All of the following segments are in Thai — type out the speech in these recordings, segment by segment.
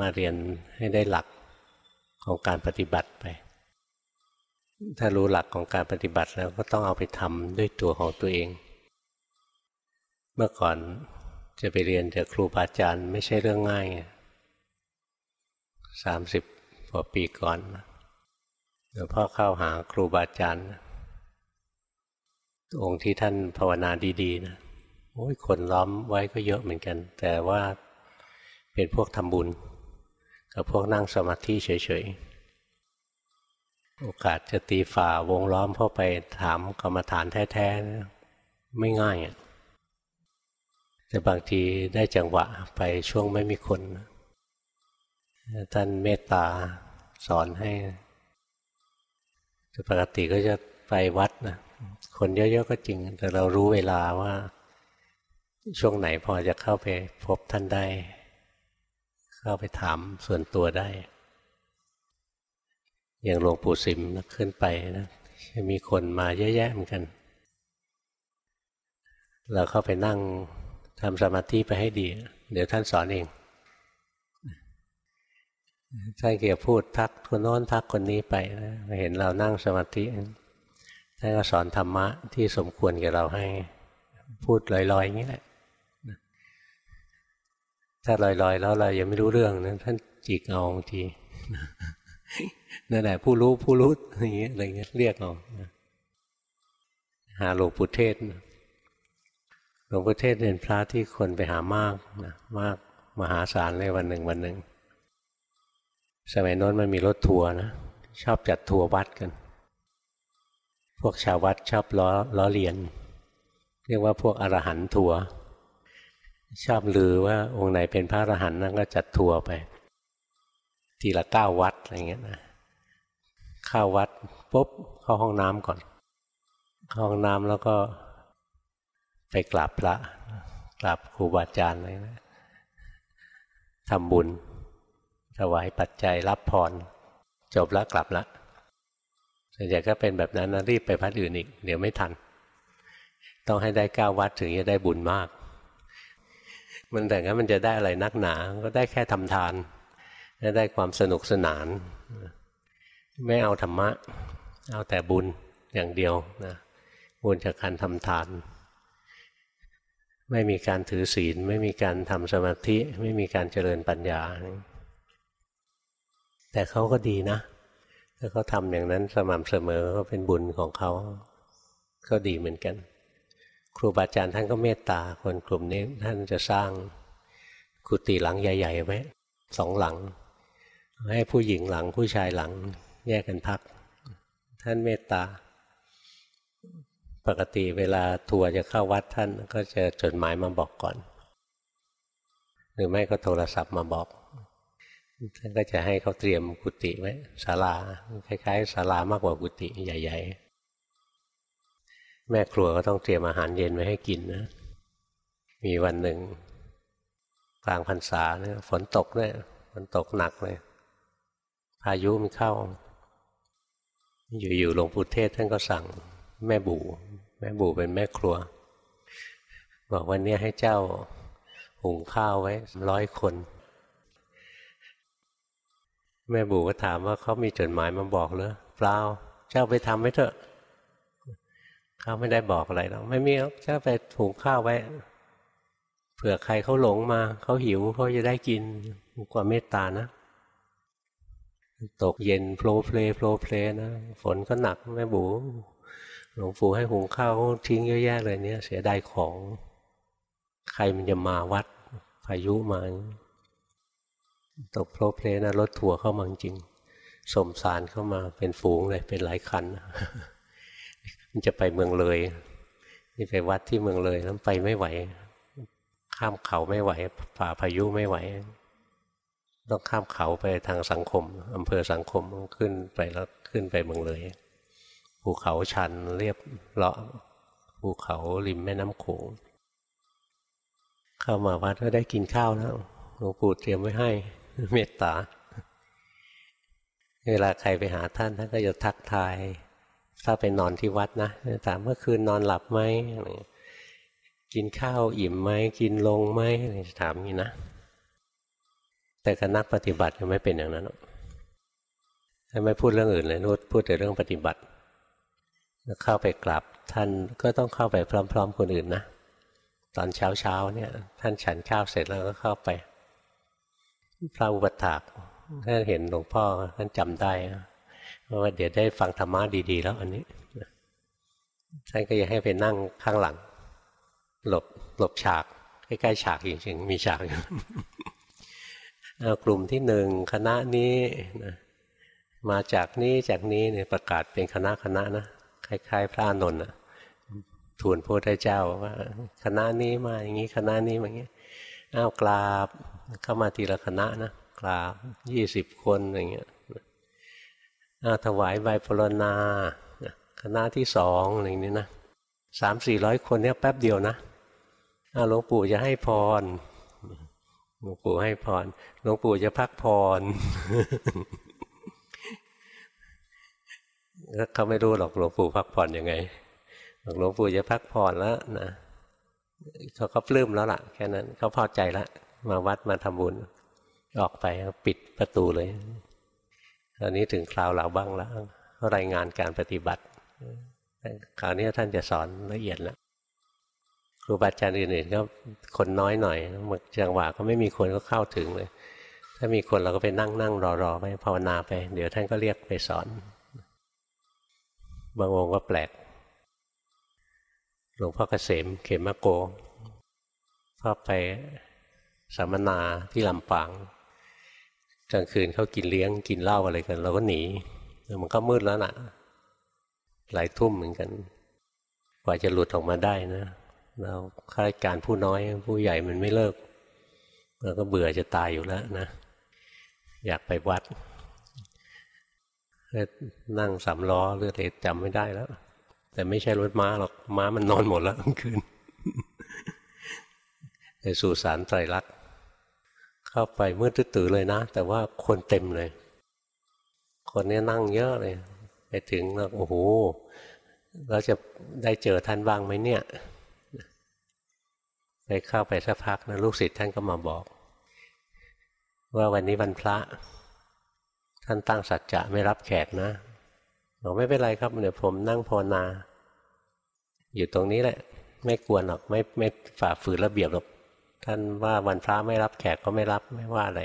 มาเรียนให้ได้หลักของการปฏิบัติไป ถ้ารู้หลักของการปฏิบัติแล้วก็ต้องเอาไปทำด้วยตัวของตัวเอง เมื่อก่อนจะไปเรียนจากครูบาอาจารย์ไม่ใช่เรื่องง่ายสามสิบกว่าปีก่อนหลวงพ่อเข้าหาครูบาอาจารย์องค์ที่ท่านภาวนาดีๆนะโอ้ยคนล้อมไว้ก็เยอะเหมือนกัน แต่ว่าเป็นพวกทำบุญ กับพวกนั่งสมาธิเฉยๆ โอกาสจะตีฝ่าวงล้อมเข้าไปถามกรรมฐานแท้ๆ ไม่ง่ายอะแต่บางทีได้จังหวะไปช่วงไม่มีคน ท่านเมตตาสอนให้ปกติก็จะไปวัดนะคนเยอะๆก็จริง แต่เรารู้เวลาว่า ช่วงไหนพอจะเข้าไปพบท่านได้ เข้าไปถามส่วนตัวได้ อย่างหลวงปู่สิมนะขึ้นไปนะมีคนมาเยอะแยะเหมือนกัน เราเข้าไปนั่งทำสมาธิไปให้ดี เดี๋ยวท่านสอนเองท่านเกี่ยวพูดทักคนโน้นทักคนนี้ไปนะเห็นเรานั่งสมาธิท่านก็สอนธรรมะที่สมควรแก่เราให้ พูดลอยๆอย่างนี้แหละ ถ้าลอยๆ แล้วเรายังไม่รู้เรื่องนะท่านจิกเอาบางทีนั่นแหละผู้รู้ผู้รู้อย่างเงี้ยอะไรเงี้ยเรียกเอาหาหลวงปู่เทศหลวงปู่เทศเป็นพระที่คนไปหามากนะมากมหาศาลเลยวันหนึ่งวันหนึ่ง สมัยโน้นมันมีรถทัวร์นะชอบจัดทัวร์วัดกัน พวกชาววัดชอบล้อล้อเลียน เรียกว่าพวกอรหันทัวร์ ชอบลือว่าองค์ไหนเป็นพระอรหันต์นั่นก็จัดทัวร์ไป ทีละเก้าวัดอะไรเงี้ยนะเข้าวัดปุ๊บเข้าห้องน้ำก่อน เข้าห้องน้ำแล้วก็ไปกราบพระกราบครูบาอาจารย์อะไรนะทำบุญถวายปัจจัยรับพร จบแล้วกลับละส่วนใหญ่ก็เป็นแบบนั้นนะรีบไปพัดอื่นอีก เดี๋ยวไม่ทัน ต้องให้ได้เก้าวัดถึงจะได้บุญมาก มันแต่งั้นมันจะได้อะไรนักหนา ก็ได้แค่ทำทาน ได้ความสนุกสนาน ไม่เอาธรรมะ เอาแต่บุญอย่างเดียวนะบุญจากการทำทาน ไม่มีการถือศีล ไม่มีการทำสมาธิ ไม่มีการเจริญปัญญา แต่เขาก็ดีนะถ้าเขาทำอย่างนั้นสม่ำเสมอก็เป็นบุญของเขาก็ดีเหมือนกัน ครูบาอาจารย์ท่านก็เมตตาคนกลุ่มนี้ท่านจะสร้างกุฏิหลังใหญ่ๆไว้สองหลัง ให้ผู้หญิงหลังผู้ชายหลังแยกกันพัก ท่านเมตตา ปกติเวลาทัวร์จะเข้าวัดท่านก็จะจดหมายมาบอกก่อน หรือไม่ก็โทรศัพท์มาบอกท่านก็จะให้เขาเตรียมกุฏิไว้ศาลาคล้ายๆศาลามากกว่ากุฏิใหญ่ ๆ แม่ครัวก็ต้องเตรียมอาหารเย็นไว้ให้กินนะ มีวันหนึ่ง กลางพรรษาเนี่ยฝนตกเนี่ยฝนตกหนักเลยพายุมันเข้า อยู่ๆหลวงปู่เทศท่านก็สั่งแม่บู่แม่บู่เป็นแม่ครัว บอกวันนี้ให้เจ้าหุงข้าวไว้ร้อยคน แม่บู่ก็ถามว่าเขามีจดหมายมาบอกหรือเปล่าเจ้าไปทำไว้เถอะ เขาไม่ได้บอกอะไรหรอกไม่มีแค่ไปถุงข้าวไว้เผื่อใครเขาหลงมาเขาหิวเขาจะได้กินกว่าเมตตานะตกเย็นโพล้เพล้โพล้เพล้นะฝนก็หนักแม่บูหลวงปู่ให้หุงข้าวทิ้งเยอะแยะเลยเนี่ย เสียดายของ ใครมันจะมาวัดพายุมาตกโพล้เพล้นะรถทัวร์เข้ามาจริงสงสารเข้ามาเป็นฝูงเลยเป็นหลายคันมัน จะไปเมืองเลยนี่ไปวัดที่เมืองเลยแล้วไปไม่ไหว ข้ามเขาไม่ไหวฝ่าพายุไม่ไหว ต้องข้ามเขาไปทางสังคมอำเภอสังคมขึ้นไปแล้วขึ้นไปเมืองเลยภูเขาชันเรียบเลาะภูเขาริมแม่น้ำโขงเข้ามาวัดก็ได้กินข้าวแล้วหลวงปู่เตรียมไว้ให้เมตตา เวลาใครไปหาท่านท่านก็จะทักทาย ถ้าไปนอนที่วัดนะถามเมื่อคืนนอนหลับไหมกินข้าวอิ่มไหมกินลงไหมถามนี้นะ แต่กับนักปฏิบัติไม่เป็นอย่างนั้นถ้าไม่พูดเรื่องอื่นเลยนุพูดแต่เรื่องปฏิบัติเข้าไปกราบท่านก็ต้องเข้าไปพร้อม ๆ คนอื่นนะตอนเช้าเช้าเนี่ย ท่านฉันข้าวเสร็จแล้วก็เข้าไป พระอุปถากท่านเห็นหลวงพ่อท่านจำได้ ว่าเดี๋ยวได้ฟังธรรมะดีๆ แล้วอันนี้ท่านก็ยังให้ไปนั่งข้างหลัง หลบหลบฉากใกล้ๆฉากจริงๆมีฉากอยู่กลุ่มที่หนึ่งคณะนี้นะมาจากนี้จากนี้เนี่ยประกาศเป็นคณะคณะนะคล้ายๆ พระนนท์ทูลพระพุทธเจ้าว่าคณะนี้มาอย่างนี้คณะนี้มาอย่างนี้อ้าวกราบเข้ามาทีละคณะนะกราบยี่สิบคนอย่างเงี้ย ถวายใบปรณาคณะที่สองอย่างนี้นะสามสี่ร้อยคนเนี่ยแป๊บเดียวนะหลวงปู่จะให้พรหลวงปู่ให้พรหลวงปู่จะพักพรเขาไม่รู้หรอกหลวงปู่พักผ่อนยังไงหลวงปู่จะพักผ่อนแล้วนะเขาก็ปลื้มแล้วล่ะ แค่นั้นเขาพอใจแล้วมาวัดมาทำบุญ ออกไปปิดประตูเลย อนนี้ถึงคราวเราบ้างแล้วรายงานการปฏิบัติคราวนี้ท่านจะสอนละเอียดแล้วครูบาอาจารย์อื่นๆก็คนน้อยหน่อยจังหวะก็ไม่มีคนก็เข้าถึงเลย ถ้ามีคนเราก็ไปนั่งนั่งรอรอไปภาวนาไป เดี๋ยวท่านก็เรียกไปสอน บางองค์ก็แปลก หลวงพ่อเกษมเขมโกพ่อไปสัมมนาที่ลำปาง กลางคืนเขากินเลี้ยงกินเหล้าอะไรกัน เราก็หนีมันก็มืดแล้วนะ่ะ หลายทุ่มเหมือนกัน กว่าจะหลุดออกมาได้นะเราข้าราชการผู้น้อยผู้ใหญ่มันไม่เลิกเราก็เบื่อจะตายอยู่แล้วนะ อยากไปวัดนั่งสามล้อเรืออะไรจำไม่ได้แล้ว แต่ไม่ใช่รถม้าหรอกม้ามันนอนหมดแล้วกลางคืนในสู่สารไตรลักษณ์ เข้าไปมืดตื้อเลยนะ แต่ว่าคนเต็มเลย คนนี้นั่งเยอะเลย ไปถึงแล้วโอ้โหเราจะได้เจอท่านบ้างไหมเนี่ยไปเข้าไปสักพักนะลูกศิษย์ท่านก็มาบอก ว่าวันนี้วันพระ ท่านตั้งสัจจะไม่รับแขกนะบอกไม่เป็นไรครับเดี๋ยวผมนั่งภาวนา อยู่ตรงนี้แหละ ไม่กวนหรอกไม่ไม่ฝ่าฝืนระเบียบหรอก ท่านว่าวันพระไม่รับแขกก็ไม่รับไม่ว่าอะไร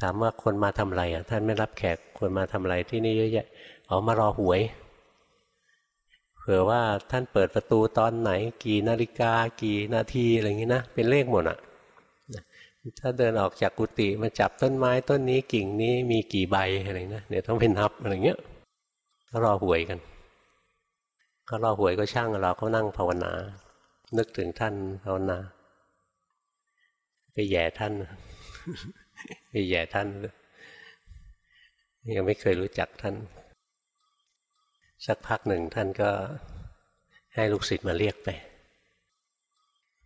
ถามว่าคนมาทำอะไรอะท่านไม่รับแขกคนมาทำอะไรที่นี่เยอะแยะเอามารอหวย เผื่อว่าท่านเปิดประตูตอนไหน กี่นาฬิกา กี่นาทีอะไรอย่างนี้นะเป็นเลขหมดอะถ้าเดินออกจากกุฏิมาจับต้นไม้ต้นนี้กิ่งนี้มีกี่ใบอะไรนะเนี่ยวต้องเป็นนับอะไรเงี้ยก็รอหวยกัน ก็รอหวยก็ช่างเราก็นั่งภาวนา นึกถึงท่านภาวนา ไปแย่ท่านไปแย่ท่าน ยังไม่เคยรู้จักท่าน สักพักหนึ่งท่านก็ให้ลูกศิษย์มาเรียกไป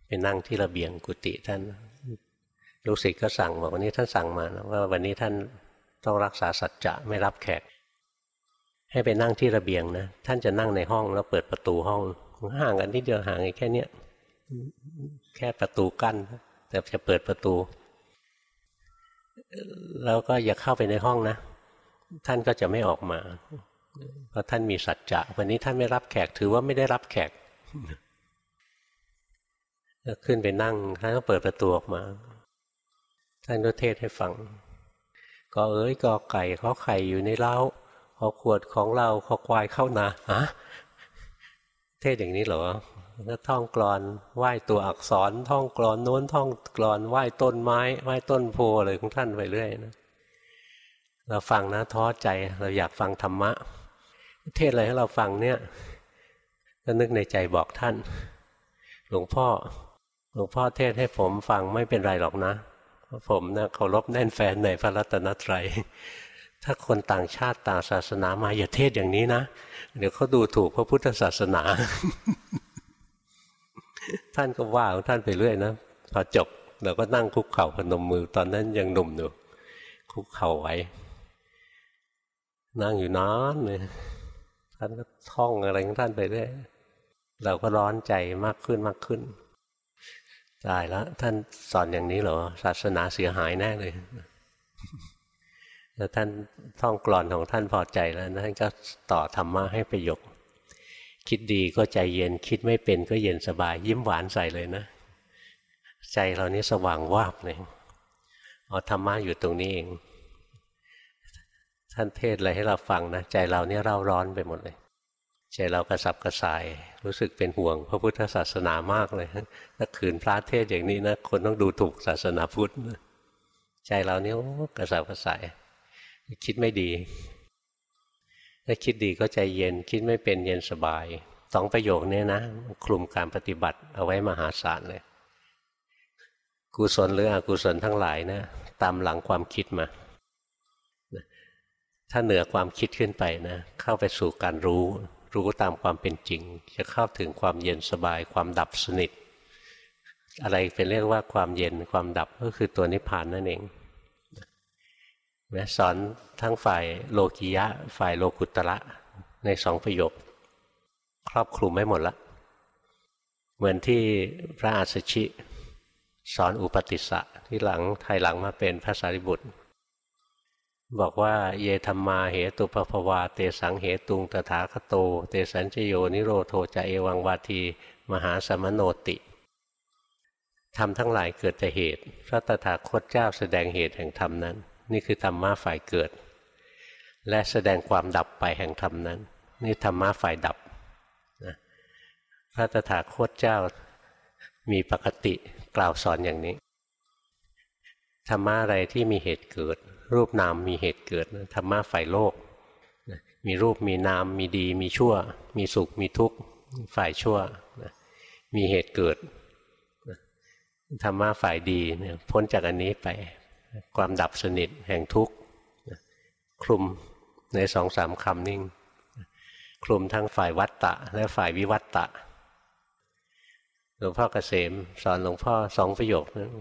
ไปนั่งที่ระเบียงกุฏิท่าน ลูกศิษย์ก็สั่งบอกวันนี้ท่านสั่งมานะว่าวันนี้ท่านต้องรักษาสัจจะไม่รับแขก ให้ไปนั่งที่ระเบียงนะท่านจะนั่งในห้องแล้วเปิดประตูห้องห่างกันนิดเดียวห่างแค่เนี้ยแค่ประตูกั้น แต่จะเปิดประตู แล้วก็อย่าเข้าไปในห้องนะ ท่านก็จะไม่ออกมาเพราะท่านมีสัจจะวันนี้ท่านไม่รับแขกถือว่าไม่ได้รับแขกขึ้นไปนั่งท่านก็เปิดประตูออกมา ท่านก็เทศให้ฟังก็เอ้ยกอไก่เขาไข่อยู่ในเล้าขอขวดของเราขอควายเข้านาฮะเทศอย่างนี้เหรอ ก็ท่องกรอนไหว้ตัวอักษรท่องกรอนโน้นท่องกรอนไหว้ต้นไม้ไหว้ต้นโพอะไรของท่านไปเรื่อยนะเราฟังนะท้อใจเราอยากฟังธรรมะ เทศอะไรให้เราฟังเนี่ยก็นึกในใจบอกท่าน หลวงพ่อ หลวงพ่อเทศให้ผมฟังไม่เป็นไรหรอกนะผมนะเคารพแน่นแฟนในพระรัตนตรัยถ้าคนต่างชาติต่างศาสนามาอย่าเทศอย่างนี้นะ เดี๋ยวเขาดูถูกพระพุทธศาสนา ท่านก็ว่าของท่านไปเรื่อยนะพอจบเราก็นั่งคุกเข่าพนมมือตอนนั้นยังหนุ่มอยู่คุกเข่าไว้ นั่งอยู่นานเลยท่านก็ท่องอะไรของท่านไปเรื่อยเราก็ร้อนใจมากขึ้นมากขึ้นตายแล้วท่านสอนอย่างนี้เหรอ ศาสนาเสียหายแน่เลยแล้วท่านท่องกลอนของท่านพอใจแล้วท่านก็ต่อธรรมะให้ประโยค คิดดีก็ใจเย็นคิดไม่เป็นก็เย็นสบาย ยิ้มหวานใส่เลยนะ ใจเรานี้สว่างวาบเลยเอาธรรมะอยู่ตรงนี้เอง ท่านเทศอะไรให้เราฟังนะ ใจเราเนี่ยเร่าร้อนไปหมดเลย ใจเรากระสับกระส่าย รู้สึกเป็นห่วง พระพุทธศาสนามากเลยถ้าขืนพระเทศอย่างนี้นะคนต้องดูถูกศาสนาพุทธใจเราเนี่ยกระสับกระส่าย คิดไม่ดี ถ้าคิดดีก็ใจเย็น คิดไม่เป็นเย็นสบายสองประโยคนี้นะคลุมการปฏิบัติเอาไว้มหาศาลเลย กุศลหรืออกุศลทั้งหลายนะ ตามหลังความคิดมา ถ้าเหนือความคิดขึ้นไปนะ เข้าไปสู่การรู้ รู้ตามความเป็นจริง จะเข้าถึงความเย็นสบาย ความดับสนิท อะไรเป็นเรียกว่าความเย็นความดับก็คือตัวนิพพานนั่นเอง นะสอนทั้งฝ่ายโลกิยะ ฝ่ายโลกุตระในสองประโยค ครอบคลุมไม่หมดละ เหมือนที่พระอาสชิ สอนอุปติสสะที่หลังไทยหลังมาเป็นพระสารีบุตร บอกว่าเยธรรมาเหตุปภวา เตสังเหตุงตถาคโต เตสัญจโยนิโรโทจะเอวังวาที มหาสมโนติทำทั้งหลายเกิดแต่เหตุ พระตถาคตเจ้าแสดงเหตุแห่งธรรมนั้น นี่คือธรรมะฝ่ายเกิด และแสดงความดับไปแห่งธรรมนั้น นี่ธรรมะฝ่ายดับนะพระตถาคตเจ้ามีปกติกล่าวสอนอย่างนี้ธรรมะอะไรที่มีเหตุเกิด รูปนามมีเหตุเกิดธรรมะฝ่ายโลก มีรูปมีนามมีดี มีชั่ว มีสุขมีทุกข์ฝ่ายชั่ว มีเหตุเกิดธรรมะฝ่ายดีพ้นจากอันนี้ไป ความดับสนิทแห่งทุกข์คลุมในสองสามคำนิ่ง คลุมทั้งฝ่ายวัตตะ และฝ่ายวิวัตตะหลวงพ่อเกษม สอนหลวงพ่อสองประโยคนะ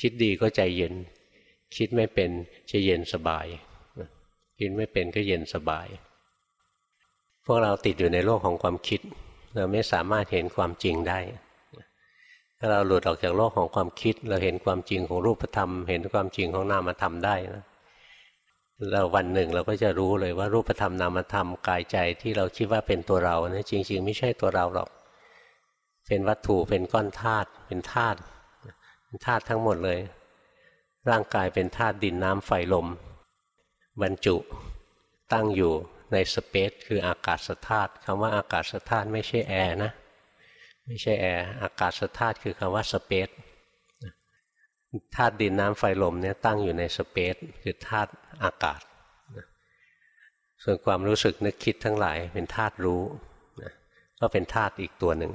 คิดดีก็ใจเย็น คิดไม่เป็นจะเย็นสบาย คิดไม่เป็นก็เย็นสบาย พวกเราติดอยู่ในโลกของความคิด เราไม่สามารถเห็นความจริงได้ ถ้าเราหลุดออกจากโลกของความคิด เราเห็นความจริงของรูปธรรม เห็นความจริงของนามธรรมได้นะเราวันหนึ่งเราก็จะรู้เลยว่ารูปธรรมนามธรรมกายใจที่เราคิดว่าเป็นตัวเรานะจริง ๆ ไม่ใช่ตัวเราหรอก เป็นวัตถุเป็นก้อนธาตุเป็นธาตุเป็นธาตุทั้งหมดเลย ร่างกายเป็นธาตุดินน้ำไฟลม บรรจุตั้งอยู่ในสเปซคืออากาศธาตุคำว่าอากาศธาตุไม่ใช่แอร์นะ ไม่ใช่แอร์อากาศธาตุคือคำว่าสเปซธาตุดินน้ำไฟลมเนี่ยตั้งอยู่ในสเปซคือธาตุอากาศ ส่วนความรู้สึกนึกคิดทั้งหลายเป็นธาตุรู้ก็เป็นธาตุอีกตัวหนึ่ง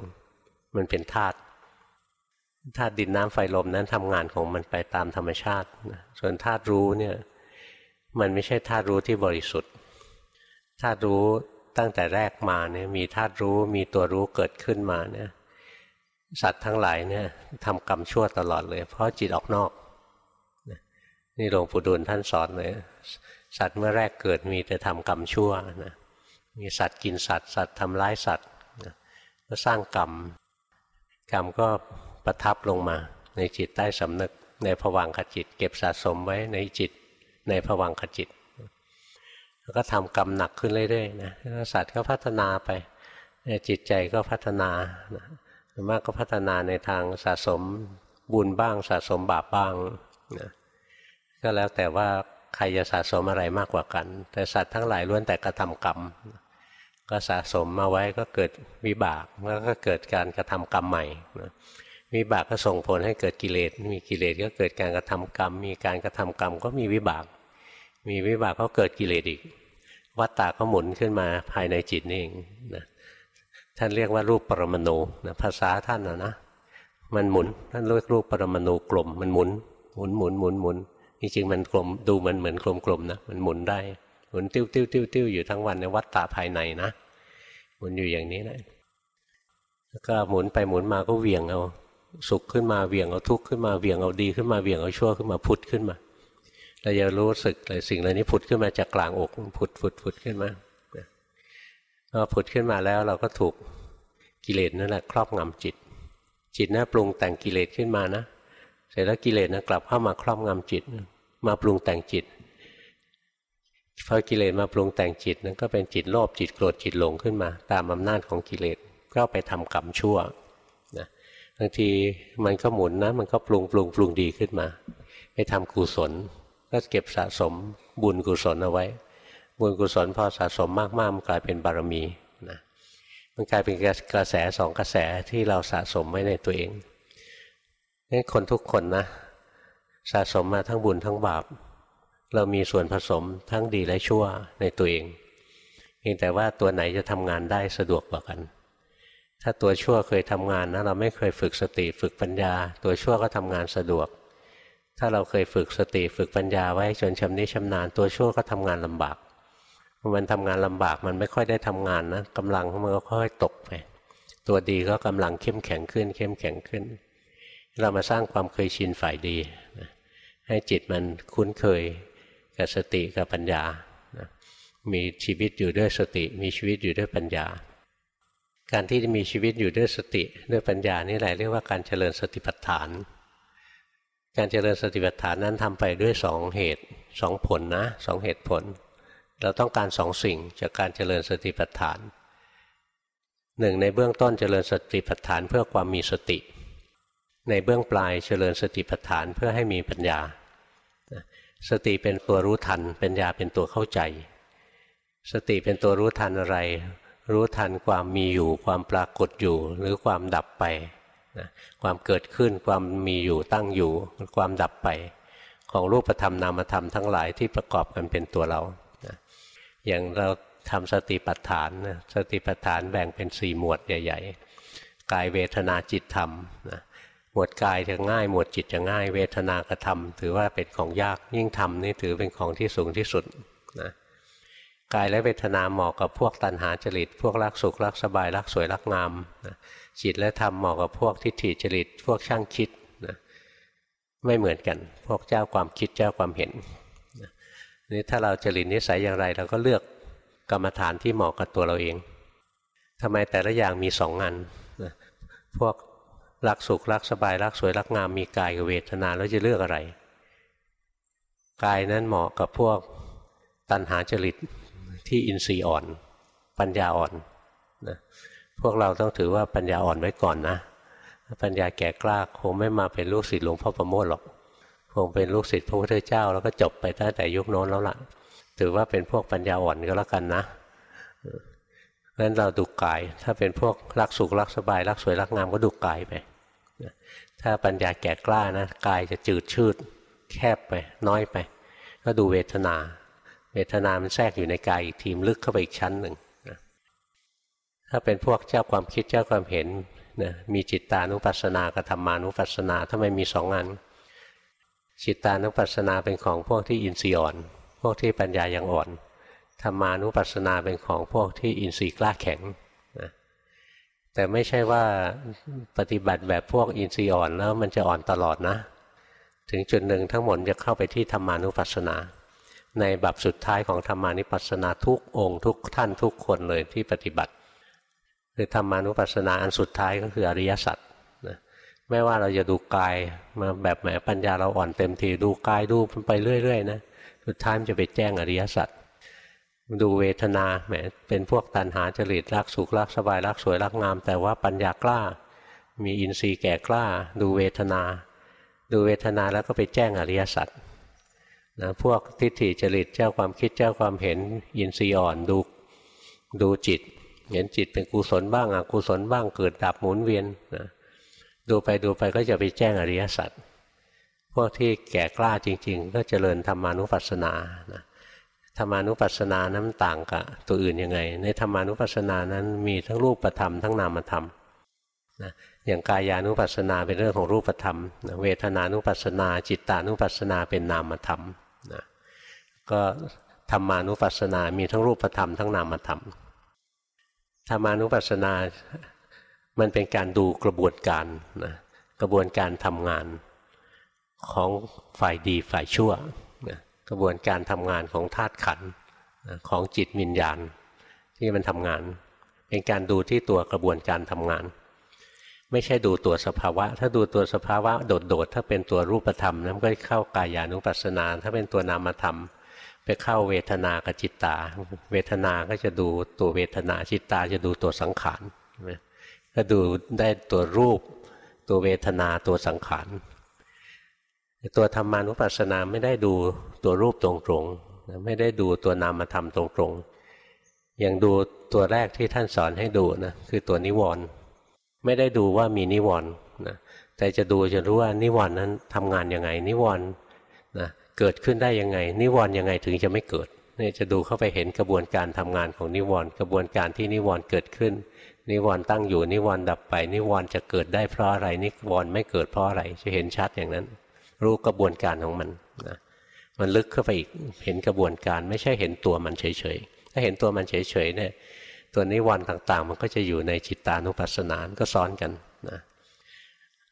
มันเป็นธาตุธาตุดินน้ำไฟลมนั้นทำงานของมันไปตามธรรมชาติ ส่วนธาตุรู้เนี่ยมันไม่ใช่ธาตุรู้ที่บริสุทธิ์ธาตุรู้ตั้งแต่แรกมาเนี่ยมีธาตุรู้มีตัวรู้เกิดขึ้นมาเนี่ย สัตว์ทั้งหลายเนี่ยทำกรรมชั่วตลอดเลย เพราะจิตออกนอก นี่หลวงปู่ดูลท่านสอนเลย สัตว์เมื่อแรกเกิดมีแต่ทำกรรมชั่วนะมีสัตว์กินสัตว์สัตว์ทำร้ายสัตว์ก็สร้างกรรม กรรมก็ประทับลงมา ในจิตใต้สำนึก ในผวังขจิต เก็บสะสมไว้ในจิต ในผวังขจิต แล้วก็ทำกรรมหนักขึ้นเรื่อยๆนะสัตว์ก็พัฒนาไปจิตใจก็พัฒนา มากก็พัฒนาในทางสะสมบุญบ้างสะสมบาปบ้างนะก็แล้วแต่ว่าใครจะสะสมอะไรมากกว่ากัน แต่สัตว์ทั้งหลายล้วนแต่กระทำกรรม ก็สะสมมาไว้ก็เกิดวิบากแล้วก็เกิดการกระทำกรรมใหม่นะวิบากก็ส่งผลให้เกิดกิเลส มีกิเลสก็เกิดการกระทำกรรม มีการกระทำกรรมก็มีวิบาก มีวิบากก็เกิดกิเลสอีกวัตตาก็หมุนขึ้นมาภายในจิตนี่เองนะ ท่านเรียกว่ารูปปรมาณูนะภาษาท่านนะนะมันหมุนท่านเรียกรูปปรมาณูกลม มันหมุน หมุนหมุนหมุนหมุนจริงๆมันกลมดูมันเหมือนกลมๆนะมันหมุนได้หมุนติ้วติ้วติ้วติ้วอยู่ทั้งวันในวัฏฏะภายในนะหมุนอยู่อย่างนี้นะแล้วก็หมุนไปหมุนมาก็เวียงเอาสุขขึ้นมาเวียงเอาทุกข์ขึ้นมาเวียงเอาดีขึ้นมาเวียงเอาชั่วขึ้นมาพุทขึ้นมาเราจะรู้สึกเลยสิ่งเหล่านี้ผุดขึ้นมาจากกลางอกผุดผุดผุดขึ้นมา พอผุดขึ้นมาแล้วเราก็ถูกกิเลสนั่นแหละครอบงำจิต จิตนะปรุงแต่งกิเลสขึ้นมานะ เสร็จแล้วกิเลสนะกลับเข้ามาครอบงำจิต มาปรุงแต่งจิตพอกิเลสมาปรุงแต่งจิตนั้นก็เป็นจิตโลภจิตโกรธจิตหลงขึ้นมา ตามอำนาจของกิเลสก็ไปทำกรรมชั่วนะบางทีมันก็หมุนนะ มันก็ปรุงปรุงปรุงดีขึ้นมา ไปทำกุศล ก็เก็บสะสมบุญกุศลเอาไว้ บุญกุศลพอสะสมมากๆมันกลายเป็นบารมีนะมันกลายเป็นกระแสสองกระแสที่เราสะสมไว้ในตัวเองนี่คนทุกคนนะ สะสมมาทั้งบุญทั้งบาป เรามีส่วนผสมทั้งดีและชั่วในตัวเองเพียงแต่ว่าตัวไหนจะทำงานได้สะดวกกว่ากัน ถ้าตัวชั่วเคยทำงานนะเราไม่เคยฝึกสติฝึกปัญญา ตัวชั่วก็ทำงานสะดวก ถ้าเราเคยฝึกสติฝึกปัญญาไว้จนชำนิชำนาญตัวชั่วก็ทำงานลำบาก มันทำงานลำบากมันไม่ค่อยได้ทำงานนะกำลังมันก็ค่อยตกไป ตัวดีก็กำลังเข้มแข็งขึ้น เข้มแข็งขึ้น เรามาสร้างความเคยชินฝ่ายดีให้จิตมันคุ้นเคยกับสติกับปัญญามีชีวิตอยู่ด้วยสติ มีชีวิตอยู่ด้วยปัญญา การที่มีชีวิตอยู่ด้วยสติด้วยปัญญานี่แหละเรียกว่าการเจริญสติปัฏฐาน การเจริญสติปัฏฐานนั้นทำไปด้วยสองเหตุสองผลนะสองเหตุผล เราต้องการสองสิ่งจากการเจริญสติปัฏฐานหนึ่งในเบื้องต้นเจริญสติปัฏฐานเพื่อความมีสติ ในเบื้องปลายเจริญสติปัฏฐานเพื่อให้มีปัญญา สติเป็นตัวรู้ทัน ปัญญาเป็นตัวเข้าใจ สติเป็นตัวรู้ทันอะไร รู้ทันความมีอยู่ ความปรากฏอยู่ หรือความดับไปนะความเกิดขึ้นความมีอยู่ตั้งอยู่ ความดับไป ของรูปธรรมนามธรรมทั้งหลายที่ประกอบกันเป็นตัวเรา อย่างเราทำสติปัฏฐานนะสติปัฏฐานแบ่งเป็นสี่หมวดใหญ่ ๆ กายเวทนาจิตธรรมนะหมวดกายจะง่าย หมวดจิตจะง่าย เวทนากระทำถือว่าเป็นของยากยิ่งทำนี่ถือเป็นของที่สูงที่สุดนะกายและเวทนาเหมาะกับพวกตัณหาจริต พวกรักสุขรักสบายรักสวยรักงามนะจิตและธรรมเหมาะกับพวกทิฏฐิจริต พวกช่างคิดนะไม่เหมือนกัน พวกเจ้าความคิดเจ้าความเห็น นี่ถ้าเราจริตนิสัยอย่างไร เราก็เลือกกรรมฐานที่เหมาะกับตัวเราเองทำไมแต่ละอย่างมีสองงานนะพวกรักสุขรักสบายรักสวยรักงามมีกายกับเวทนาแล้วจะเลือกอะไร กายนั้นเหมาะกับพวกตัณหาจริตที่อินทรีย์อ่อน ปัญญาอ่อนนะพวกเราต้องถือว่าปัญญาอ่อนไว้ก่อนนะ ปัญญาแก่กล้าคงไม่มาเป็นลูกศิษย์หลวงพ่อประโมทหรอก คงเป็นลูกศิษย์พระพุทธเจ้า แล้วก็จบไปตั้งแต่ยุคโน้นแล้วล่ะ ถือว่าเป็นพวกปัญญาอ่อนก็แล้วกันนะเพราะฉะนั้นเราดูกาย ถ้าเป็นพวกรักสุขรักสบาย รักสวยรักงามก็ดูกายไปถ้าปัญญาแก่กล้านะกายจะจืดชืด แคบไป น้อยไป ก็ดูเวทนา เวทนามันแทรกอยู่ในกายอีกทีมลึกเข้าไปอีกชั้นหนึ่งถ้าเป็นพวกเจ้าความคิดเจ้าความเห็นนะมีจิตตานุปัสสนากับธรรมานุปัสสนาถ้าไม่มีสองอัน จิตตานุปัสสนาเป็นของพวกที่อินทรีย์อ่อน พวกที่ปัญญายังอ่อนธรรมานุปัสสนาเป็นของพวกที่อินทรีย์กล้าแข็งนะแต่ไม่ใช่ว่าปฏิบัติแบบพวกอินทรีย์อ่อนแล้วมันจะอ่อนตลอดนะ ถึงจุดหนึ่งทั้งหมดจะเข้าไปที่ธรรมานุปัสสนา ในบับสุดท้ายของธรรมานุปัสสนาทุกองค์ทุกท่านทุกคนเลยที่ปฏิบัติ คือธรรมานุปัสสนาอันสุดท้ายก็คืออริยสัจ ไม่ว่าเราจะดูกายมาแบบแหมปัญญาเราอ่อนเต็มทีดูกายดูไปเรื่อยๆนะสุดท้ายมันจะไปแจ้งอริยสัจดูเวทนาแหมเป็นพวกตันหาจริตรักสุขรักสบายรักสวยรักงาม แต่ว่าปัญญากล้า มีอินทรีย์แก่กล้า ดูเวทนา ดูเวทนาแล้วก็ไปแจ้งอริยสัจนะพวกทิฏฐิจริตเจ้าความคิดเจ้าความเห็นอินทรีย์อ่อนดูดูจิต เห็นจิตเป็นกุศลบ้างอกุศลบ้างเกิดดับหมุนเวียนนะ ดูไปดูไปก็จะไปแจ้งอริยสัจพวกที่แก่กล้าจริง ๆ ก็เจริญธรรมานุปัสสนานะธรรมานุปัสสนานั้นต่างกับตัวอื่นยังไง ในธรรมานุปัสสนานั้นมีทั้งรูปธรรมทั้งนามธรรมนะอย่างกายานุปัสสนาเป็นเรื่องของรูปธรรม เวทนานุปัสสนาจิตตานุปัสสนาเป็นนามธรรมนะก็ธรรมานุปัสสนามีทั้งรูปธรรมทั้งนามธรรมธรรมานุปัสสนา มันเป็นการดูกระบวนการนะกระบวนการทำงานของฝ่ายดีฝ่ายชั่วกระบวนการทำงานของธาตุขันของจิตวิญญาณ ที่มันทำงาน เป็นการดูที่ตัวกระบวนการทำงาน ไม่ใช่ดูตัวสภาวะ ถ้าดูตัวสภาวะโดดๆถ้าเป็นตัวรูปธรรมนั้นก็เข้ากายานุปัสสนา ถ้าเป็นตัวนามธรรม ไปเข้าเวทนากับจิตตา เวทนาก็จะดูตัวเวทนาจิตตาจะดูตัวสังขาร ก็ดูได้ตัวรูป ตัวเวทนาตัวสังขารตัวธรรมานุปัสสนาไม่ได้ดูตัวรูปตรงๆไม่ได้ดูตัวนามธรรมตรงๆอย่างดูตัวแรกที่ท่านสอนให้ดูนะคือตัวนิวรณ์ไม่ได้ดูว่ามีนิวรณ์นะแต่จะดูจะรู้ว่านิวรณ์นั้นทำงานยังไง นิวรณ์นะเกิดขึ้นได้ยังไง นิวรณ์ยังไงถึงจะไม่เกิดเนี่ยจะดูเข้าไปเห็นกระบวนการทำงานของนิวรณ์กระบวนการที่นิวรณ์เกิดขึ้น นิวรณ์ตั้งอยู่นิวรณ์ดับไป นิวรณ์จะเกิดได้เพราะอะไร นิวรณ์ไม่เกิดเพราะอะไร จะเห็นชัดอย่างนั้น รู้กระบวนการของมันนะมันลึกเข้าไปอีกเห็นกระบวนการ ไม่ใช่เห็นตัวมันเฉยๆถ้าเห็นตัวมันเฉยๆเนี่ย ตัวนิวรณ์ต่างๆ มันก็จะอยู่ในจิตตานุปัสสนานก็ซ้อนกันนะ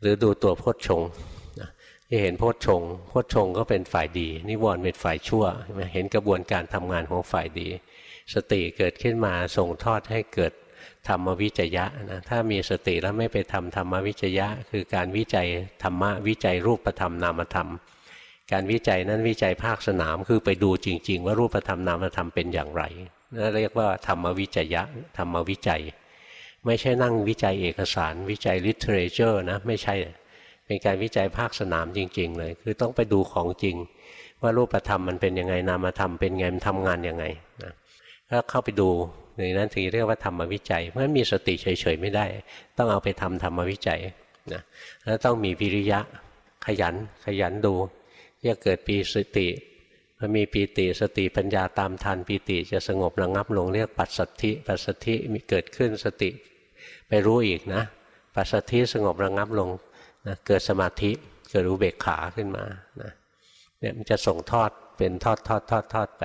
หรือดูตัวโพชฌงนะที่เห็นโพชฌงโพชฌงก็เป็นฝ่ายดี นิวรณ์เป็นฝ่ายชั่วเห็นกระบวนการทำงานของฝ่ายดี สติเกิดขึ้นมาส่งทอดให้เกิด ธรรมวิจยะนะถ้ามีสติแล้วไม่ไปทำธรรมวิจยะ คือการวิจัยธรรมะวิจัยรูปธรรมนามธรรม การวิจัยนั้นวิจัยภาคสนามคือไปดูจริง ๆ ว่ารูปธรรมนามธรรมเป็นอย่างไรนั่นเรียกว่าธรรมวิจยะธรรมวิจัย ไม่ใช่นั่งวิจัยเอกสาร วิจัย literature นะไม่ใช่ เป็นการวิจัยภาคสนามจริง ๆ เลย คือต้องไปดูของจริง ว่ารูปธรรมมันเป็นยังไงนามธรรมเป็นไงมันทำงานยังไงนะถ้าเข้าไปดู ในนั้นถึงเรียกว่าธรรมวิจัย เพราะมีสติเฉยๆไม่ได้ ต้องเอาไปทำธรรมวิจัยนะแล้วต้องมีวิริยะขยันขยันดูจะเกิดปีสติมันมีปีติสติปัญญาตามทันปีติจะสงบระงับลงเรียกปัสสัทธิปัสสัทธิมีเกิดขึ้นสติไปรู้อีกนะ ปัสสัทธิสงบระงับลงนะเกิดสมาธิเกิดอุเบกขาขึ้นมานะเนี่ยมันจะส่งทอดเป็นทอดทอดทอดทอดไป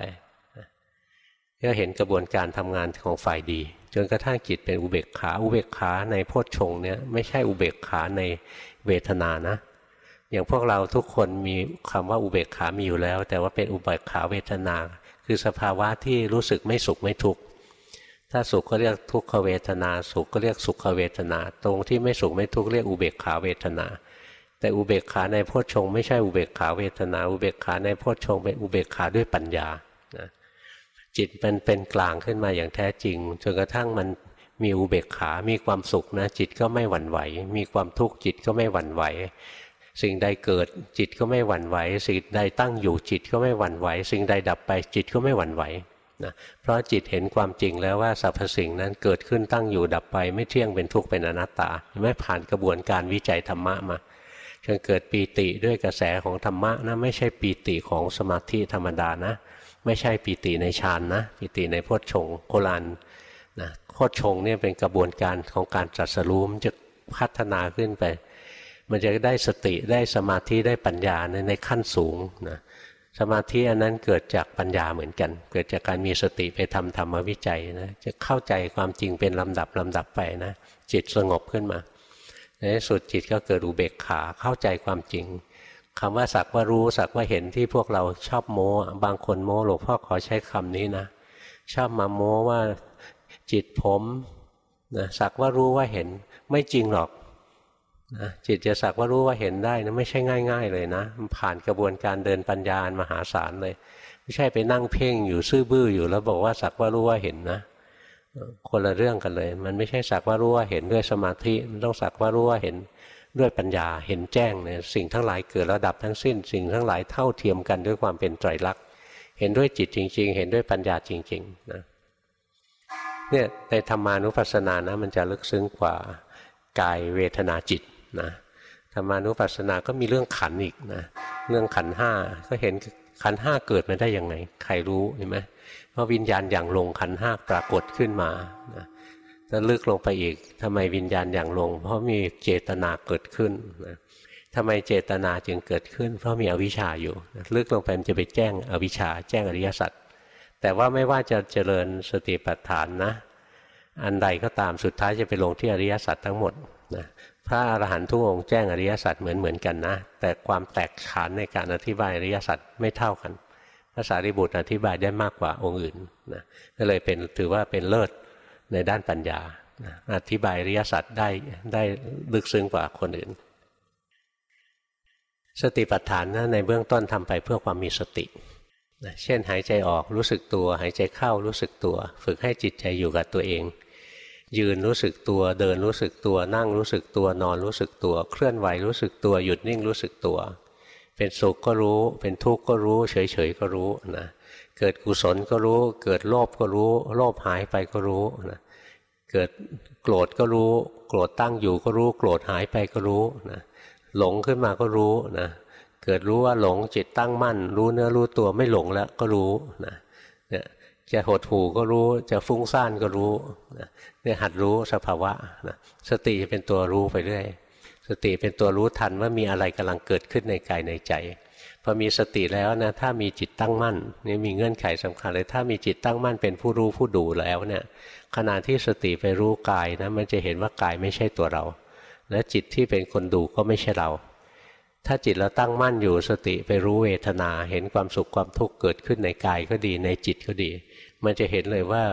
ก็เห็นกระบวนการทำงานของฝ่ายดีจนกระทั่งจิตเป็นอุเบกขา อุเบกขาในโพชฌงเนี่ยไม่ใช่อุเบกขาในเวทนานะ อย่างพวกเราทุกคนมีคำว่าอุเบกขามีอยู่แล้ว แต่ว่าเป็นอุเบกขาเวทนา คือสภาวะที่รู้สึกไม่สุขไม่ทุกข์ถ้าสุขก็เรียกทุกขเวทนา สุขก็เรียกสุขเวทนา ตรงที่ไม่สุขไม่ทุกข์เรียกอุเบกขาเวทนา แต่อุเบกขาในโพชฌงไม่ใช่อุเบกขาเวทนา อุเบกขาในโพชฌงเป็นอุเบกขาด้วยปัญญา จิตมันเป็นกลางขึ้นมาอย่างแท้จริงจนกระทั่งมันมีอุเบกขา มีความสุขนะ จิตก็ไม่หวั่นไหว มีความทุกข์จิตก็ไม่หวั่นไหว สิ่งใดเกิดจิตก็ไม่หวั่นไหว สิ่งใดตั้งอยู่จิตก็ไม่หวั่นไหว สิ่งใดดับไปจิตก็ไม่หวั่นไหวนะเพราะจิตเห็นความจริงแล้วว่าสรรพสิ่งนั้นเกิดขึ้นตั้งอยู่ดับไป ไม่เที่ยงเป็นทุกข์เป็นอนัตตาไม่ผ่านกระบวนการวิจัยธรรมะมาจนเกิดปีติด้วยกระแสของธรรมะนะไม่ใช่ปีติของสมาธิธรรมดานะ ไม่ใช่ปีติในฌานนะปีติในโพชฌงโคลานนะโพชฌงเนี่ยเป็นกระบวนการของการจัดสรุมจะพัฒนาขึ้นไป มันจะได้สติได้สมาธิได้ปัญญาในในขั้นสูงนะสมาธิอันนั้นเกิดจากปัญญาเหมือนกัน เกิดจากการมีสติไปทำธรรมวิจัยนะจะเข้าใจความจริงเป็นลำดับลำดับไปนะจิตสงบขึ้นมาในสุดจิตก็เกิดอุเบกขาเข้าใจความจริง คำว่าสักว่ารู้สักว่าเห็นที่พวกเราชอบโม้บางคนโม้หลวงพ่อขอใช้คำนี้นะ ชอบมาโม้ว่าจิตผมนะสักว่ารู้ว่าเห็นไม่จริงหรอกนะจิตจะสักว่ารู้ว่าเห็นได้นะไม่ใช่ง่าย ๆ เลยนะมันผ่านกระบวนการเดินปัญญามหาศาลเลย ไม่ใช่ไปนั่งเพ่งอยู่ซื่อบื้ออยู่แล้วบอกว่าสักว่ารู้ว่าเห็นนะคนละเรื่องกันเลย มันไม่ใช่สักว่ารู้ว่าเห็นด้วยสมาธิมันต้องสักว่ารู้ว่าเห็น ด้วยปัญญาเห็นแจ้งเนี่ยสิ่งทั้งหลายเกิดระดับทั้งสิ้น สิ่งทั้งหลายเท่าเทียมกันด้วยความเป็นไตรลักษณ์เห็นด้วยจิตจริง ๆ เห็นด้วยปัญญาจริงๆนะเนี่ยในธรรมานุปัสสนานะมันจะลึกซึ้งกว่ากายเวทนาจิตนะธรรมานุปัสสนาก็มีเรื่องขันอีกนะเรื่องขันห้าก็เห็นขันห้าเกิดมาได้ยังไงใครรู้เห็นไหมเพราะวิญญาณอย่างลงขันห้าปรากฏขึ้นมานะ ถ้าลึกลงไปอีกทำไมวิญญาณอย่างลง เพราะมีเจตนาเกิดขึ้นนะทำไมเจตนาจึงเกิดขึ้น เพราะมีอวิชชาอยู่ ลึกลงไปมันจะไปแจ้งอวิชชา แจ้งอริยสัจแต่ว่าไม่ว่าจะเจริญสติปัฏฐานนะ อันใดก็ตามสุดท้ายจะไปลงที่อริยสัจทั้งหมดนะพระอรหันต์ทุกองค์แจ้งอริยสัจเหมือนเหมือนกันนะ แต่ความแตกฉานในการอธิบายอริยสัจไม่เท่ากันภาษาริบุตรอธิบายได้มากกว่าองค์อื่นนะก็เลยเป็นถือว่าเป็นเลิศ ในด้านปัญญาอธิบายริยสัจได้ได้ลึกซึ้งกว่าคนอื่น สติปัฏฐานนะในเบื้องต้นทำไปเพื่อความมีสติเช่นหายใจออกรู้สึกตัว หายใจเข้ารู้สึกตัว ฝึกให้จิตใจอยู่กับตัวเอง ยืนรู้สึกตัว เดินรู้สึกตัว นั่งรู้สึกตัวนอนรู้สึกตัว เคลื่อนไหวรู้สึกตัว หยุดนิ่งรู้สึกตัว เป็นสุขก็รู้ เป็นทุกข์ก็รู้ เฉยๆก็รู้นะ เกิดกุศลก็รู้ เกิดโลภก็รู้ โลภหายไปก็รู้นะเกิดโกรธก็รู้ โกรธตั้งอยู่ก็รู้ โกรธหายไปก็รู้นะหลงขึ้นมาก็รู้นะเกิดรู้ว่าหลงจิตตั้งมั่น รู้เนื้อรู้ตัวไม่หลงแล้วก็รู้นะเนี่ยจะหดหู่ก็รู้จะฟุ้งซ่านก็รู้นะเนี่ยหัดรู้สภาวะนะสติเป็นตัวรู้ไปเรื่อยสติเป็นตัวรู้ทันว่ามีอะไรกำลังเกิดขึ้นในกายในใจ อมีสติแล้วนะถ้ามีจิตตั้งมั่นนี่มีเงื่อนไขสำคัญเลยถ้ามีจิตตั้งมั่นเป็นผู้รู้ผู้ดูแล้วเนี่ยขณะที่สติไปรู้กายนะมันจะเห็นว่ากายไม่ใช่ตัวเรา และจิตที่เป็นคนดูก็ไม่ใช่เรา ถ้าจิตเราตั้งมั่นอยู่สติไปรู้เวทนา เห็นความสุขความทุกข์เกิดขึ้นในกายก็ดีในจิตก็ดี มันจะเห็นเลยว่า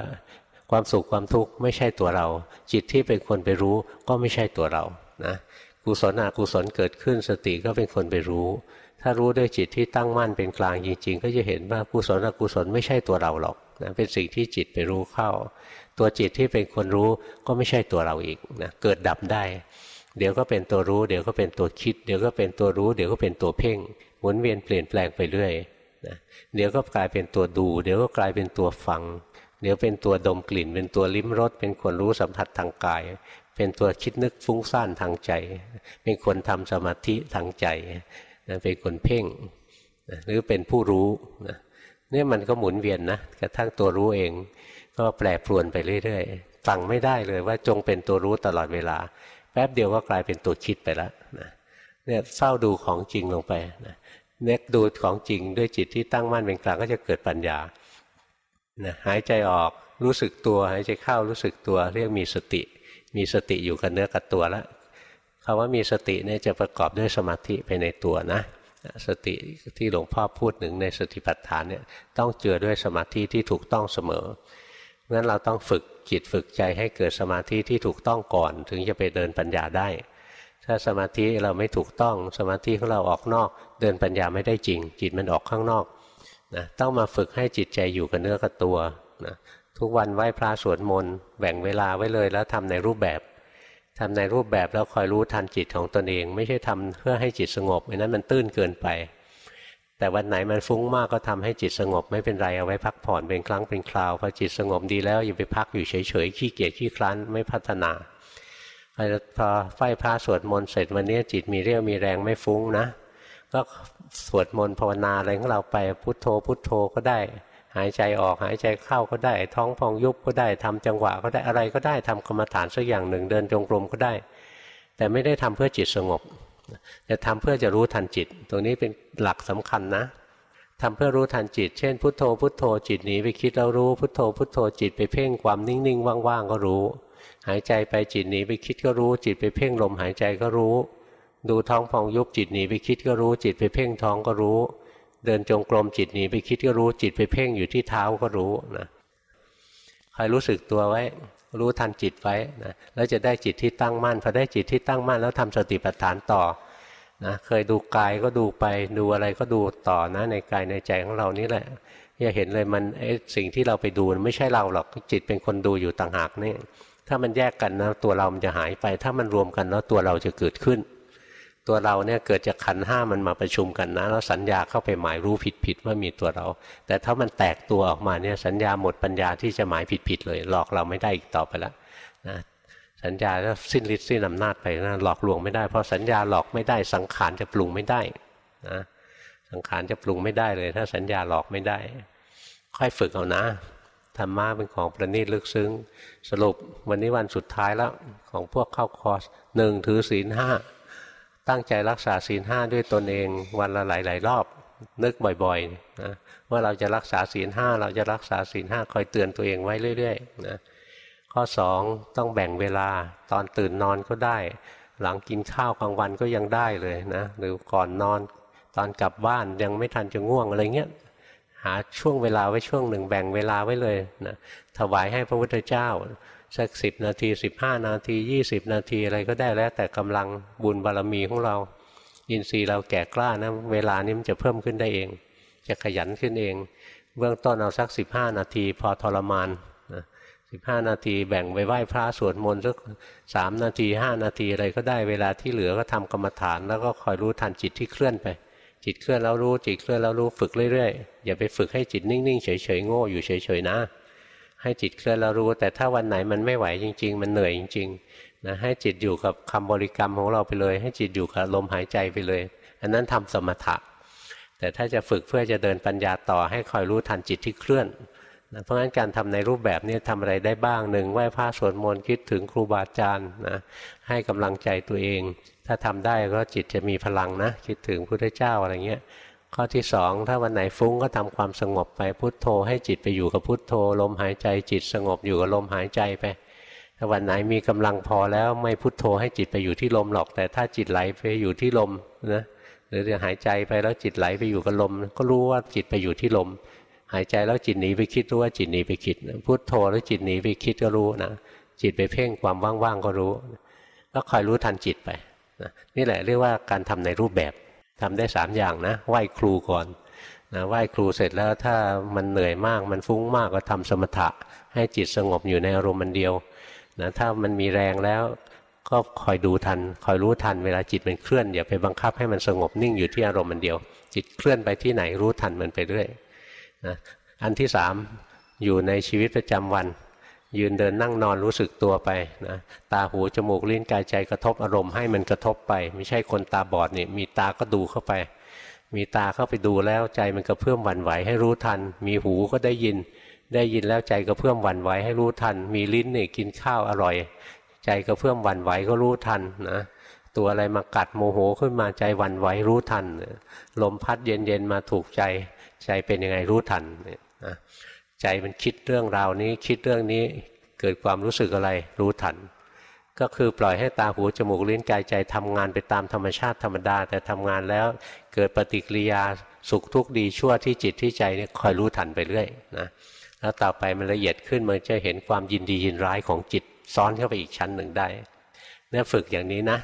ความสุขความทุกข์ไม่ใช่ตัวเรา จิตที่เป็นคนไปรู้ก็ไม่ใช่ตัวเรานะกุศลอกุศลเกิดขึ้นสติก็เป็นคนไปรู้ ถ้ารู้ด้วยจิตที่ตั้งมั่นเป็นกลางจริงๆ ก็จะเห็นว่ากุศลอกุศลไม่ใช่ตัวเราหรอกนะเป็นสิ่งที่จิตไปรู้เข้า ตัวจิตที่เป็นคนรู้ก็ไม่ใช่ตัวเราอีกนะเกิดดับได้ เดี๋ยวก็เป็นตัวรู้ เดี๋ยวก็เป็นตัวคิด เดี๋ยวก็เป็นตัวรู้ เดี๋ยวก็เป็นตัวเพ่งหมุนเวียนเปลี่ยนแปลงไปเรื่อยนะเดี๋ยวก็กลายเป็นตัวดู เดี๋ยวก็กลายเป็นตัวฟัง เดี๋ยวเป็นตัวดมกลิ่น เป็นตัวลิ้มรสเป็นคนรู้สัมผัสทางกาย เป็นตัวคิดนึกฟุ้งซ่านทางใจ เป็นคนทำสมาธิทางใจ นะเป็นคนเพ่งนะหรือเป็นผู้รู้นะนี่มันก็หมุนเวียนนะกระทั่งตัวรู้เอง ก็แปรปรวนไปเรื่อยๆฟังไม่ได้เลยว่าจงเป็นตัวรู้ตลอดเวลา แป๊บเดียวก็กลายเป็นตัวคิดไปแล้วนะเนี่ยเฝ้าดูของจริงลงไปนะเน็กดูของจริงด้วยจิตที่ตั้งมั่นเป็นกลางก็จะเกิดปัญญานะหายใจออกรู้สึกตัว หายใจเข้ารู้สึกตัว เรียกมีสติ มีสติอยู่กับเนื้อกับตัวแล้ว คำว่ามีสติเนี่ยจะประกอบด้วยสมาธิไปในตัวนะ สติที่หลวงพ่อพูดถึงในสติปัฏฐานเนี่ยต้องเจือด้วยสมาธิที่ถูกต้องเสมองั้นเราต้องฝึกจิตฝึกใจให้เกิดสมาธิที่ถูกต้องก่อน ถึงจะไปเดินปัญญาได้ ถ้าสมาธิเราไม่ถูกต้องสมาธิของเราออกนอก เดินปัญญาไม่ได้จริง จิตมันออกข้างนอกนะต้องมาฝึกให้จิตใจอยู่กับเนื้อกับตัวนะทุกวันไหว้พระสวดมนต์แบ่งเวลาไว้เลยแล้วทำในรูปแบบ ทำในรูปแบบแล้วคอยรู้ทันจิตของตนเอง ไม่ใช่ทำเพื่อให้จิตสงบไม่นั้นมันตื้นเกินไป แต่วันไหนมันฟุ้งมากก็ทำให้จิตสงบไม่เป็นไรเอาไว้พักผ่อนเป็นครั้งเป็นคราวพอจิตสงบดีแล้วอย่าไปพักอยู่เฉยๆขี้เกียจขี้คลานไม่พัฒนาพอไหว้พระสวดมนต์เสร็จวันนี้จิตมีเรี่ยวมีแรงไม่ฟุ้งนะ ก็สวดมนต์ภาวนาอะไรของเราไปพุทโธพุทโธก็ได้ หายใจออกหายใจเข้าก็ได้ ท้องพองยุบก็ได้ทำจังหวะก็ได้อะไรก็ได้ทำกรรมฐานสักอย่างหนึ่งเดินจงกรมก็ได้ แต่ไม่ได้ทำเพื่อจิตสงบแต่ทำเพื่อจะรู้ทันจิต ตรงนี้เป็นหลักสำคัญนะทำเพื่อรู้ทันจิต เช่น พุทโธ พุทโธ จิตหนีไปคิดแล้วรู้ พุทโธ พุทโธ จิตไปเพ่งความนิ่งๆว่างๆก็รู้ หายใจไปจิตหนีไปคิดก็รู้ จิตไปเพ่งลมหายใจก็รู้ ดูท้องพองยุบจิตหนีไปคิดก็รู้ จิตไปเพ่งท้องก็รู้ เดินจงกรมจิตหนีไปคิดก็รู้จิตไปเพ่งอยู่ที่เท้าก็รู้นะคอยรู้สึกตัวไว้ รู้ทันจิตไว้นะแล้วจะได้จิตที่ตั้งมั่นพอได้จิตที่ตั้งมั่นแล้วทำสติปัฏฐานต่อนะเคยดูกายก็ดูไปดูอะไรก็ดูต่อนะ ในกายในใจของเรานี่แหละอย่าเห็นเลยมันสิ่งที่เราไปดูไม่ใช่เราหรอกจิตเป็นคนดูอยู่ต่างหากนี่ถ้ามันแยกกันนะตัวเรามันจะหายไป ถ้ามันรวมกันแล้วตัวเราจะเกิดขึ้น ตัวเราเนี่ยเกิดจากขันห้ามันมาประชุมกันนะ แล้วสัญญาเข้าไปหมายรู้ผิดผิดว่ามีตัวเรา แต่ถ้ามันแตกตัวออกมาเนี่ยสัญญาหมดปัญญาที่จะหมายผิดผิดเลย หลอกเราไม่ได้อีกต่อไปแล้วนะสัญญาก็สิ้นฤทธิ์สิ้นอำนาจไปนะหลอกลวงไม่ได้เพราะสัญญาหลอกไม่ได้ สังขารจะปรุงไม่ได้นะสังขารจะปรุงไม่ได้เลย ถ้าสัญญาหลอกไม่ได้ ค่อยฝึกเอานะธรรมะเป็นของประณีตลึกซึ้ง สรุปวันนี้วันสุดท้ายแล้วของพวกเข้าคอร์สหนึ่งถือศีลห้า ตั้งใจรักษาศีลห้าด้วยตนเองวันละหลาย ๆ รอบ นึกบ่อยๆนะว่าเราจะรักษาศีลห้าเราจะรักษาศีลห้าคอยเตือนตัวเองไว้เรื่อยๆนะข้อสองต้องแบ่งเวลาตอนตื่นนอนก็ได้ หลังกินข้าวกลางวันก็ยังได้เลยนะหรือก่อนนอนตอนกลับบ้านยังไม่ทันจะง่วงอะไรเงี้ยหาช่วงเวลาไว้ช่วงหนึ่งแบ่งเวลาไว้เลยนะถวายให้พระพุทธเจ้า สักสิบนาทีสิบห้านาทียี่สิบนาทีอะไรก็ได้แล้ว แต่กำลังบุญบารรมีของเรา อินทรีย์เราแก่กล้านะเวลานี้มันจะเพิ่มขึ้นได้เอง จะขยันขึ้นเอง เบื้องต้นเอาสักสิบห้านาที พอทรมานสิบห้านาทีแบ่งไปไหว้พระสวดมนต์สักสามนาทีห้านาทีอะไรก็ได้เวลาที่เหลือก็ทำกรรมฐาน แล้วก็คอยรู้ทันจิตที่เคลื่อนไปจิตเคลื่อนแล้วรู้จิตเคลื่อนแล้วรู้ฝึกเรื่อยๆอย่าไปฝึกให้จิตนิ่งๆเฉยๆโง่อยู่เฉยๆนะ ให้จิตเคลื่อนแล้วรู้ แต่ถ้าวันไหนมันไม่ไหวจริง ๆ มันเหนื่อยจริงๆนะให้จิตอยู่กับคำบริกรรมของเราไปเลย ให้จิตอยู่กับลมหายใจไปเลย อันนั้นทำสมถะ แต่ถ้าจะฝึกเพื่อจะเดินปัญญาต่อให้คอยรู้ทันจิตที่เคลื่อนนะเพราะฉะนั้นการทำในรูปแบบนี้ทำอะไรได้บ้างหนึ่งไหว้พระสวดมนต์คิดถึงครูบาอาจารย์นะให้กำลังใจตัวเอง ถ้าทำได้ก็จิตจะมีพลังนะ คิดถึงพระเจ้าอะไรเงี้ย ข้อที่สองถ้าวันไหนฟุ้งก็ทำความสงบไปพุทโธ ให้จิตไปอยู่กับพุทโธ ลมหายใจจิตสงบอยู่กับลมหายใจไปถ้าวันไหนมีกำลังพอแล้วไม่พุทโธให้จิตไปอยู่ที่ลมหรอก แต่ถ้าจิตไหลไปอยู่ที่ลมนะหรือหายใจไปแล้วจิตไหลไปอยู่กับลม ก็รู้ว่าจิตไปอยู่ที่ลม หายใจแล้วจิตหนีไปคิดรู้ว่าจิตหนีไปคิดพุทโธแล้วจิตหนีไปคิดก็รู้นะจิตไปเพ่งความว่างๆก็รู้ก็คอยรู้ทันจิตไปนะนี่แหละเรียกว่าการทำในรูปแบบ ทำได้สามอย่างนะไหว้ครูก่อนนะไหว้ครูเสร็จแล้วถ้ามันเหนื่อยมากมันฟุ้งมากก็ทำสมถะ ให้จิตสงบอยู่ในอารมณ์มันเดียวนะถ้ามันมีแรงแล้วก็คอยดูทัน คอยรู้ทันเวลาจิตมันเคลื่อนอย่าไปบังคับให้มันสงบนิ่งอยู่ที่อารมณ์มันเดียว จิตเคลื่อนไปที่ไหนรู้ทันมันไปเรื่อยนะอันที่สามอยู่ในชีวิตประจำวัน ยืนเดินนั่งนอนรู้สึกตัวไปนะตาหูจมูกลิ้นกายใจกระทบอารมณ์ให้มันกระทบไป ไม่ใช่คนตาบอดนี่มีตาก็ดูเข้าไป มีตาเข้าไปดูแล้วใจมันกระเพื่อมหวั่นไหวให้รู้ทัน มีหูก็ได้ยิน ได้ยินแล้วใจกระเพื่อมหวั่นไหวให้รู้ทัน มีลิ้นนี่กินข้าวอร่อย ใจกระเพื่อมหวั่นไหวก็รู้ทันนะตัวอะไรมากัดโมโหขึ้นมาใจหวั่นไหวรู้ทันลมพัดเย็นๆมาถูกใจใจเป็นยังไงรู้ทันนะ ใจมันคิดเรื่องราวนี้ คิดเรื่องนี้เกิดความรู้สึกอะไร รู้ทัน ก็คือปล่อยให้ตาหูจมูกลิ้นกายใจทำงานไปตามธรรมชาติธรรมดา แต่ทำงานแล้วเกิดปฏิกิริยาสุขทุกข์ดีชั่วที่จิตที่ใจเนี่ยคอยรู้ทันไปเรื่อยนะแล้วต่อไปมันละเอียดขึ้นมันจะเห็นความยินดียินร้ายของจิตซ้อนเข้าไปอีกชั้นหนึ่งได้เนี่ยฝึกอย่างนี้นะ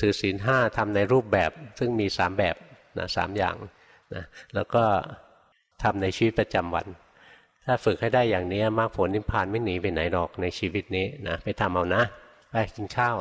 ถือศีลห้าทำในรูปแบบซึ่งมีสามแบบนะสามอย่างนะแล้วก็ทำในชีวิตประจำวัน ถ้าฝึกให้ได้อย่างนี้มรรคผลนิพพานไม่หนีไปไหนหรอกในชีวิตนี้นะไปทำเอานะ ไปกินข้าว